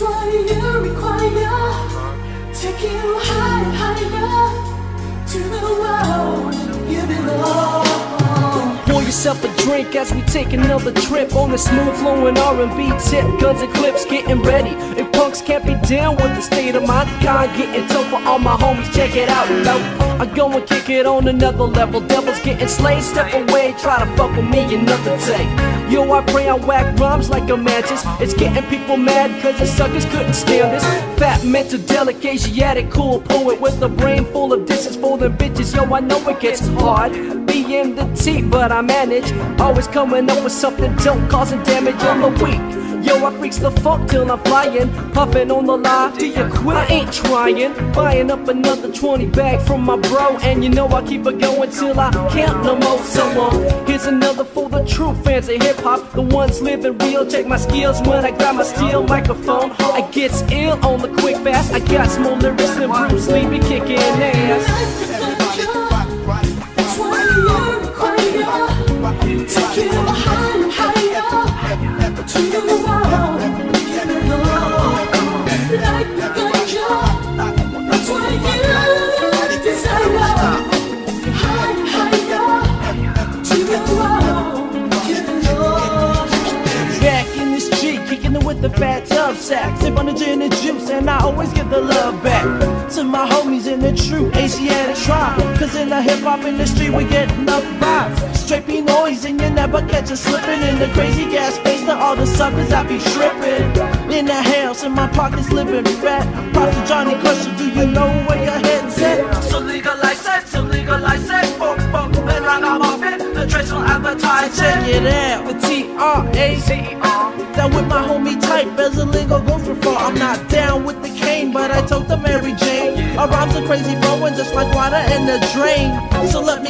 You require. Take you higher, higher to the world you belong. Yourself a drink as we take another trip on the smooth flowing R&B tip. Guns and clips getting ready. If punks can't be down with the state of my kind, getting tough for all my homies. Check it out. I go and kick it on another level. Devils getting slayed. Step away, try to fuck with me another day. Yo, I pray I whack rhymes like a mantis. It's getting people mad cause the suckers couldn't stand this. Fat mental delicate, Asiatic, cool poet with a brain full of dishes for the bitches. Yo, I know it gets hard being the T, but I manage. Always coming up with something dope, causing damage on the weak. Yo, I freaks the funk till I'm flying, puffing on the lie. Do you quit? I ain't trying. Buying up another 20 bag from my bro, and you know I keep it going till I can't no more. So long. Here's another for the true fans of hip hop, the ones living real. Check my skills when I grab my steel microphone. I gets ill on the quick fast. I got more lyrics than Bruce Lee be kicking ass. That's what you fat tub sack. Sip on the gin and juice, and I always get the love back. To my homies in the true Asiatic tribe. Cause in the hip hop industry, we get enough vibes. Straight be noise, and you never catch us slipping in the crazy gas face to all the suckers I be tripping. In the house, in my pockets living fat. Props to Johnny Crusher, do you know where your head's at? So legalize it, so legalize it. Fuck, fuck, man, I got my fit. The trace on advertise. Check it out, the T-R-A-C-E-R. Down with my homie type, as a goes for far. I'm not down with the cane, but I told the Mary Jane. Our rhymes are crazy flowing just like water in the drain. So let me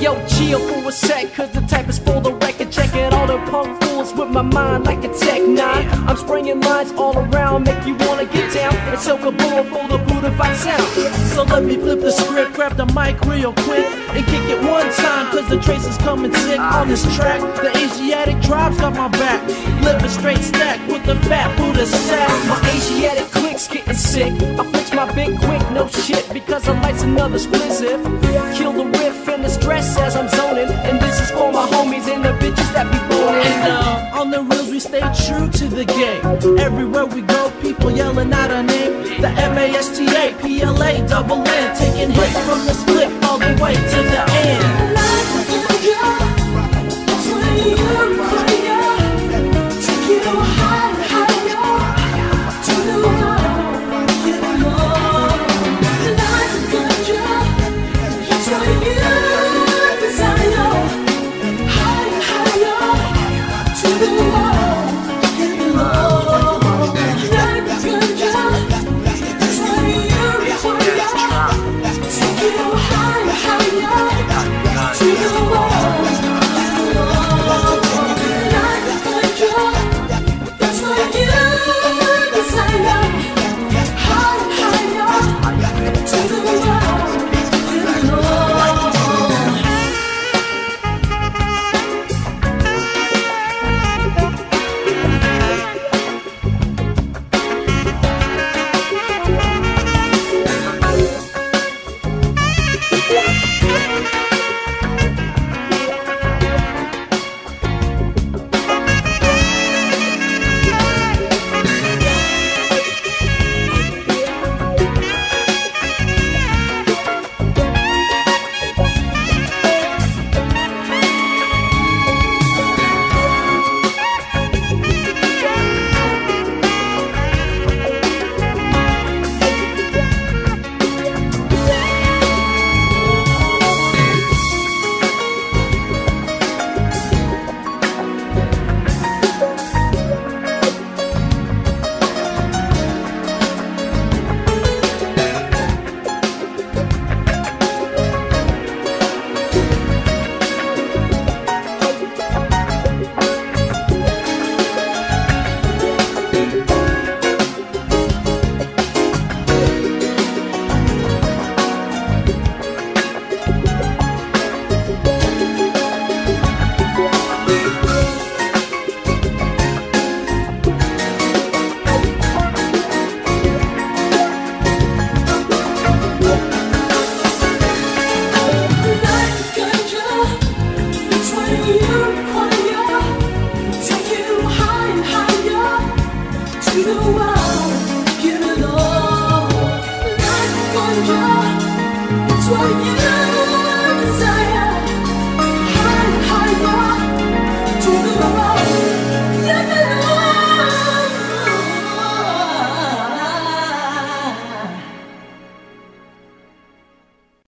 yo, chill for a sec, cause the type is for the record. Checking all the punk fools with my mind like a tech nine. I'm spraying lines all around, make you wanna get down. And so kaboom for the Buddha sound. So let me flip the script, grab the mic real quick, and kick it one time, cause the trace is coming sick on this track. The Asiatic tribes got my back. Living straight stack with the fat Buddha sack. My Asiatic clicks getting sick. I fix my big quick, no shit, because I lights another splizzif. Kill the riff and the stress as I'm zoning. And this is for my homies and the bitches that be boning. And uh, on the reels, we stay true to the game. Everywhere we go, people yelling out our name. The M A S T A P L A double N. Taking hits from the split all the way